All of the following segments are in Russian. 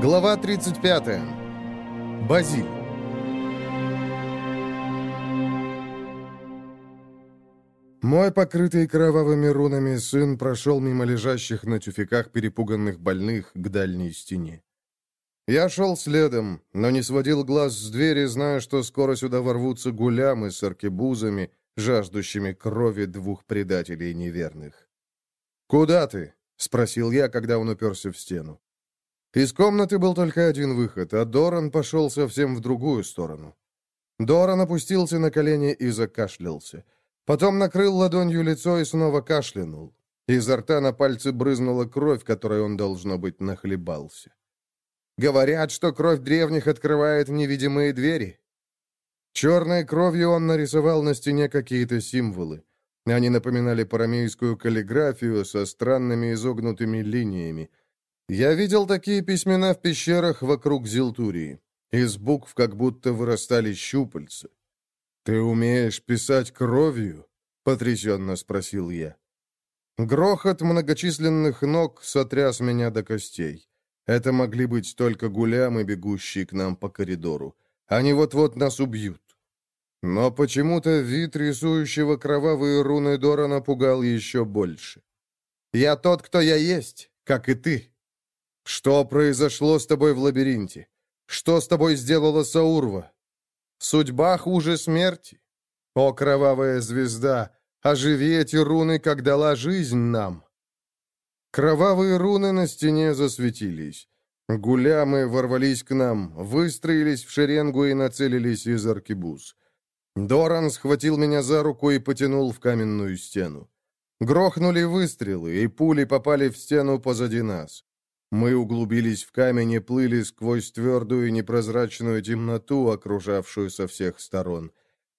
Глава 35. Базиль. Мой покрытый кровавыми рунами сын прошел мимо лежащих на тюфяках перепуганных больных к дальней стене. Я шел следом, но не сводил глаз с двери, зная, что скоро сюда ворвутся гулямы с аркебузами, жаждущими крови двух предателей неверных. «Куда ты?» — спросил я, когда он уперся в стену. Из комнаты был только один выход, а Доран пошел совсем в другую сторону. Доран опустился на колени и закашлялся. Потом накрыл ладонью лицо и снова кашлянул. Изо рта на пальцы брызнула кровь, которой он, должно быть, нахлебался. Говорят, что кровь древних открывает невидимые двери. Черной кровью он нарисовал на стене какие-то символы. Они напоминали парамейскую каллиграфию со странными изогнутыми линиями. Я видел такие письмена в пещерах вокруг Зилтурии. Из букв как будто вырастали щупальца. «Ты умеешь писать кровью?» — потрясенно спросил я. Грохот многочисленных ног сотряс меня до костей. Это могли быть только гулямы, бегущие к нам по коридору. Они вот-вот нас убьют. Но почему-то вид рисующего кровавые руны Дора напугал еще больше. «Я тот, кто я есть, как и ты», что произошло с тобой в лабиринте? Что с тобой сделала Саурва? Судьба хуже смерти. О, кровавая звезда, оживи эти руны, как дала жизнь нам. Кровавые руны на стене засветились. Гулямы ворвались к нам, выстроились в шеренгу и нацелились из аркебуз. Доран схватил меня за руку и потянул в каменную стену. Грохнули выстрелы, и пули попали в стену позади нас. Мы углубились в камень и плыли сквозь твердую непрозрачную темноту, окружавшую со всех сторон.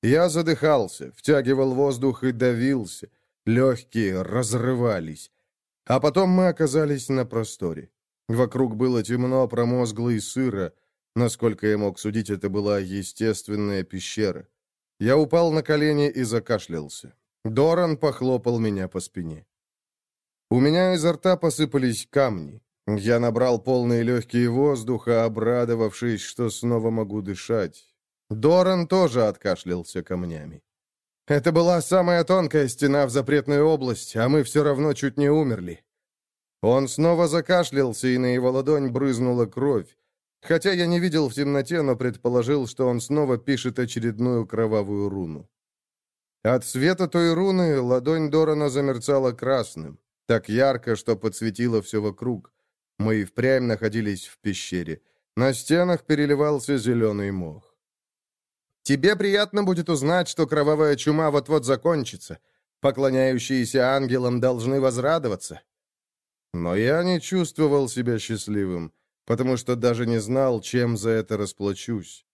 Я задыхался, втягивал воздух и давился. Легкие разрывались. А потом мы оказались на просторе. Вокруг было темно, промозгло и сыро. Насколько я мог судить, это была естественная пещера. Я упал на колени и закашлялся. Доран похлопал меня по спине. У меня изо рта посыпались камни. Я набрал полные легкие воздуха, обрадовавшись, что снова могу дышать. Доран тоже откашлялся камнями. Это была самая тонкая стена в запретной области, а мы все равно чуть не умерли. Он снова закашлялся, и на его ладонь брызнула кровь. Хотя я не видел в темноте, но предположил, что он снова пишет очередную кровавую руну. От света той руны ладонь Дорана замерцала красным, так ярко, что подсветило все вокруг. Мы и впрямь находились в пещере. На стенах переливался зеленый мох. «Тебе приятно будет узнать, что кровавая чума вот-вот закончится. Поклоняющиеся ангелам должны возрадоваться». Но я не чувствовал себя счастливым, потому что даже не знал, чем за это расплачусь.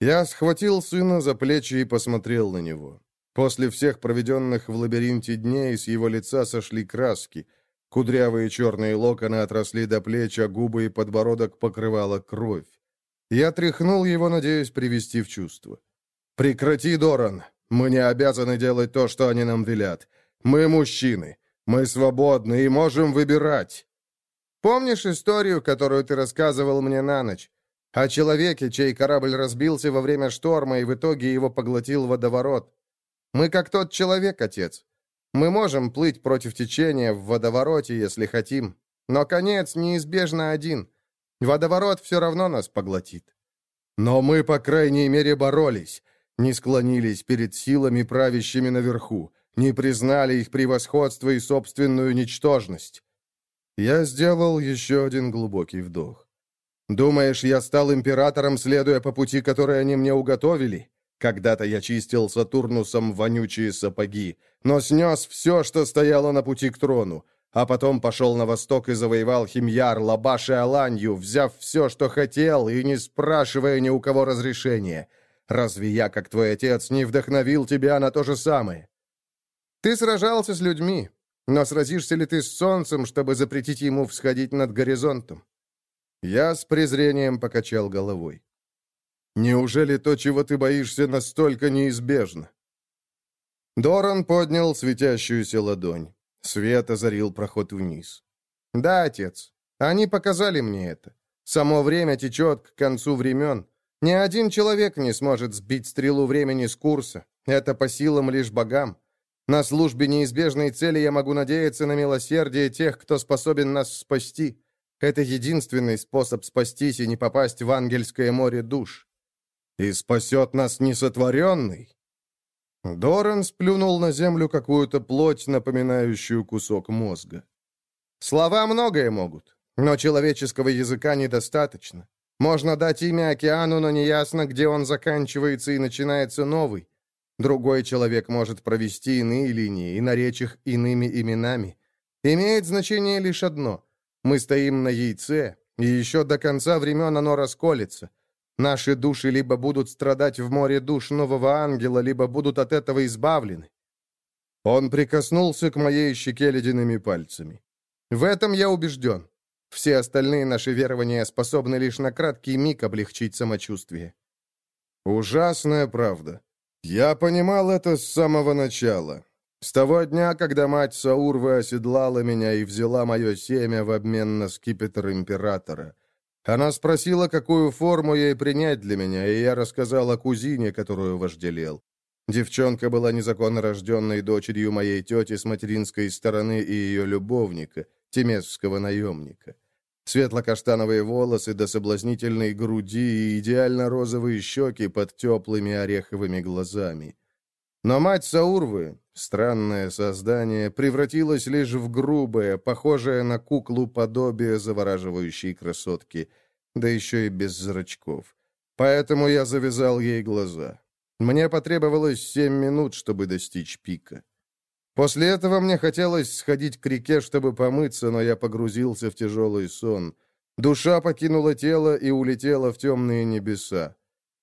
Я схватил сына за плечи и посмотрел на него. После всех проведенных в лабиринте дней с его лица сошли краски — Кудрявые черные локоны отросли до плеч, а губы и подбородок покрывала кровь. Я тряхнул его, надеясь привести в чувство. «Прекрати, Доран! Мы не обязаны делать то, что они нам велят. Мы мужчины. Мы свободны и можем выбирать. Помнишь историю, которую ты рассказывал мне на ночь? О человеке, чей корабль разбился во время шторма, и в итоге его поглотил водоворот. Мы как тот человек, отец. Мы можем плыть против течения в водовороте, если хотим, но конец неизбежно один. Водоворот все равно нас поглотит. Но мы, по крайней мере, боролись, не склонились перед силами, правящими наверху, не признали их превосходство и собственную ничтожность. Я сделал еще один глубокий вдох. Думаешь, я стал императором, следуя по пути, который они мне уготовили? Когда-то я чистил Сатурнусом вонючие сапоги, но снес все, что стояло на пути к трону, а потом пошел на восток и завоевал Химьяр, Лабаш и Аланью, взяв все, что хотел, и не спрашивая ни у кого разрешения. Разве я, как твой отец, не вдохновил тебя на то же самое? Ты сражался с людьми, но сразишься ли ты с солнцем, чтобы запретить ему всходить над горизонтом? Я с презрением покачал головой. Неужели то, чего ты боишься, настолько неизбежно? Доран поднял светящуюся ладонь. Свет озарил проход вниз. «Да, отец, они показали мне это. Само время течет к концу времен. Ни один человек не сможет сбить стрелу времени с курса. Это по силам лишь богам. На службе неизбежной цели я могу надеяться на милосердие тех, кто способен нас спасти. Это единственный способ спастись и не попасть в ангельское море душ. И спасет нас несотворенный. Доран сплюнул на землю какую-то плоть, напоминающую кусок мозга. Слова многое могут, но человеческого языка недостаточно. Можно дать имя океану, но неясно, где он заканчивается и начинается новый. Другой человек может провести иные линии и наречь их иными именами. Имеет значение лишь одно. Мы стоим на яйце, и еще до конца времен оно расколется. Наши души либо будут страдать в море душ нового ангела, либо будут от этого избавлены. Он прикоснулся к моей щеке ледяными пальцами. В этом я убежден. Все остальные наши верования способны лишь на краткий миг облегчить самочувствие. Ужасная правда. Я понимал это с самого начала. С того дня, когда мать Саурвы оседлала меня и взяла мое семя в обмен на скипетр императора. Она спросила, какую форму ей принять для меня, и я рассказал о кузине, которую вожделел. Девчонка была незаконно рожденной дочерью моей тети с материнской стороны и ее любовника, темесского наемника. Светло-каштановые волосы до соблазнительной груди и идеально розовые щеки под теплыми ореховыми глазами. Но мать Саурвы, странное создание, превратилась лишь в грубое, похожее на куклу подобие завораживающей красотки, да еще и без зрачков. Поэтому я завязал ей глаза. Мне потребовалось семь минут, чтобы достичь пика. После этого мне хотелось сходить к реке, чтобы помыться, но я погрузился в тяжелый сон. Душа покинула тело и улетела в темные небеса.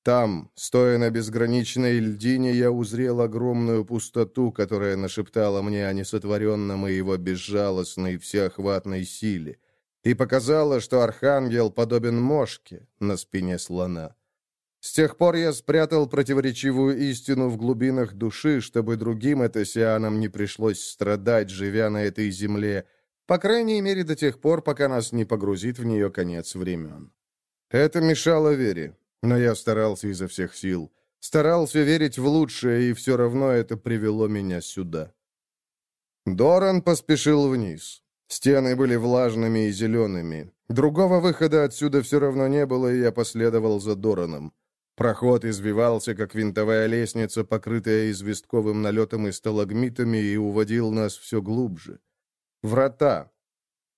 Там, стоя на безграничной льдине, я узрел огромную пустоту, которая нашептала мне о несотворенном и его безжалостной всеохватной силе, и показала, что архангел подобен мошке на спине слона. С тех пор я спрятал противоречивую истину в глубинах души, чтобы другим этосианам не пришлось страдать, живя на этой земле, по крайней мере до тех пор, пока нас не погрузит в нее конец времен. Это мешало вере. Но я старался изо всех сил. Старался верить в лучшее, и все равно это привело меня сюда. Доран поспешил вниз. Стены были влажными и зелеными. Другого выхода отсюда все равно не было, и я последовал за Дораном. Проход извивался, как винтовая лестница, покрытая известковым налетом и сталагмитами, и уводил нас все глубже. Врата.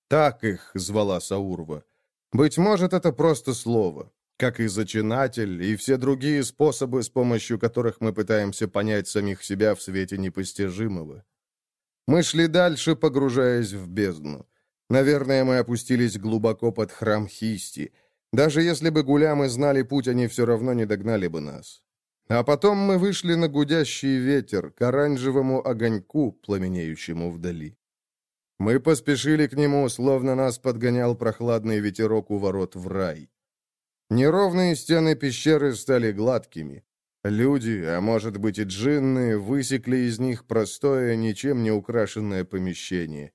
Так их звала Саурва. Быть может, это просто слово как и зачинатель, и все другие способы, с помощью которых мы пытаемся понять самих себя в свете непостижимого. Мы шли дальше, погружаясь в бездну. Наверное, мы опустились глубоко под храм Хисти. Даже если бы гулямы знали путь, они все равно не догнали бы нас. А потом мы вышли на гудящий ветер, к оранжевому огоньку, пламенеющему вдали. Мы поспешили к нему, словно нас подгонял прохладный ветерок у ворот в рай. Неровные стены пещеры стали гладкими. Люди, а может быть и джинны, высекли из них простое, ничем не украшенное помещение.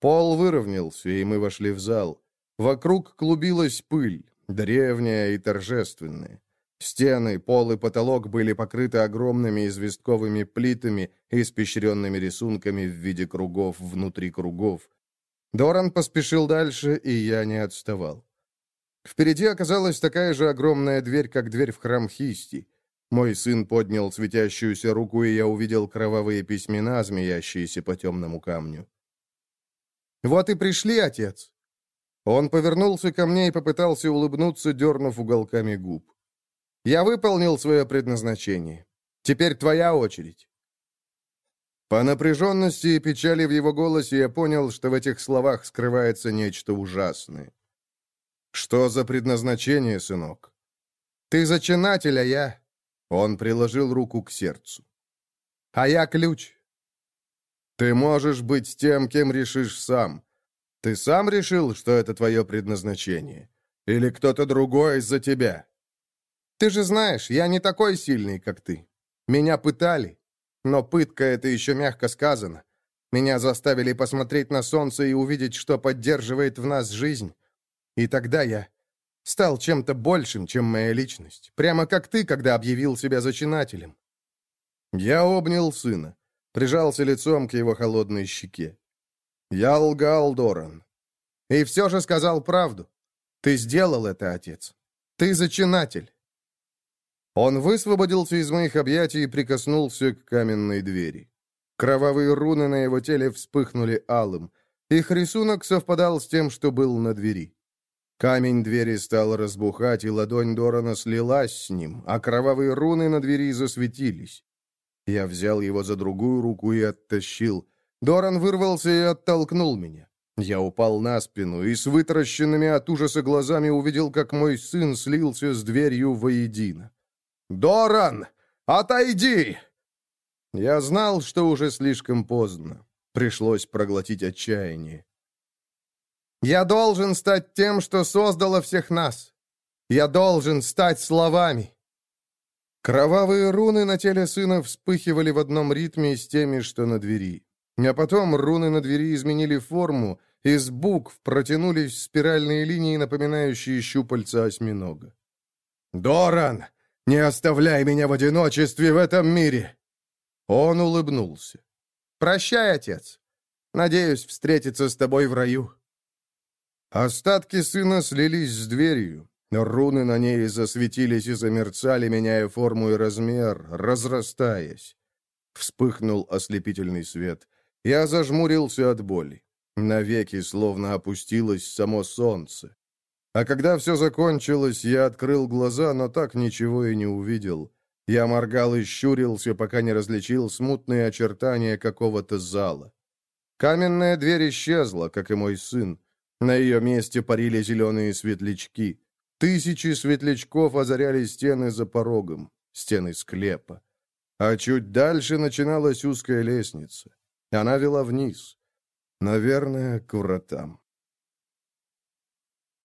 Пол выровнялся, и мы вошли в зал. Вокруг клубилась пыль, древняя и торжественная. Стены, пол и потолок были покрыты огромными известковыми плитами, испещренными рисунками в виде кругов внутри кругов. Доран поспешил дальше, и я не отставал. Впереди оказалась такая же огромная дверь, как дверь в храм Хисти. Мой сын поднял светящуюся руку, и я увидел кровавые письмена, змеящиеся по темному камню. «Вот и пришли, отец!» Он повернулся ко мне и попытался улыбнуться, дернув уголками губ. «Я выполнил свое предназначение. Теперь твоя очередь». По напряженности и печали в его голосе я понял, что в этих словах скрывается нечто ужасное. «Что за предназначение, сынок?» «Ты зачинатель, а я...» Он приложил руку к сердцу. «А я ключ». «Ты можешь быть тем, кем решишь сам. Ты сам решил, что это твое предназначение? Или кто-то другой за тебя?» «Ты же знаешь, я не такой сильный, как ты. Меня пытали. Но пытка — это еще мягко сказано. Меня заставили посмотреть на солнце и увидеть, что поддерживает в нас жизнь. И тогда я... Стал чем-то большим, чем моя личность. Прямо как ты, когда объявил себя зачинателем. Я обнял сына, прижался лицом к его холодной щеке. Я лгал, Доран. И все же сказал правду. Ты сделал это, отец. Ты зачинатель. Он высвободился из моих объятий и прикоснулся к каменной двери. Кровавые руны на его теле вспыхнули алым. Их рисунок совпадал с тем, что был на двери. Камень двери стал разбухать, и ладонь Дорана слилась с ним, а кровавые руны на двери засветились. Я взял его за другую руку и оттащил. Доран вырвался и оттолкнул меня. Я упал на спину и с вытаращенными от ужаса глазами увидел, как мой сын слился с дверью воедино. «Доран, отойди!» Я знал, что уже слишком поздно. Пришлось проглотить отчаяние. «Я должен стать тем, что создало всех нас. Я должен стать словами». Кровавые руны на теле сына вспыхивали в одном ритме с теми, что на двери. А потом руны на двери изменили форму, из букв протянулись спиральные линии, напоминающие щупальца осьминога. «Доран, не оставляй меня в одиночестве в этом мире!» Он улыбнулся. «Прощай, отец. Надеюсь встретиться с тобой в раю». Остатки сына слились с дверью. Руны на ней засветились и замерцали, меняя форму и размер, разрастаясь. Вспыхнул ослепительный свет. Я зажмурился от боли. Навеки словно опустилось само солнце. А когда все закончилось, я открыл глаза, но так ничего и не увидел. Я моргал и щурился, пока не различил смутные очертания какого-то зала. Каменная дверь исчезла, как и мой сын. На ее месте парили зеленые светлячки. Тысячи светлячков озаряли стены за порогом, стены склепа. А чуть дальше начиналась узкая лестница. Она вела вниз. Наверное, к вратам.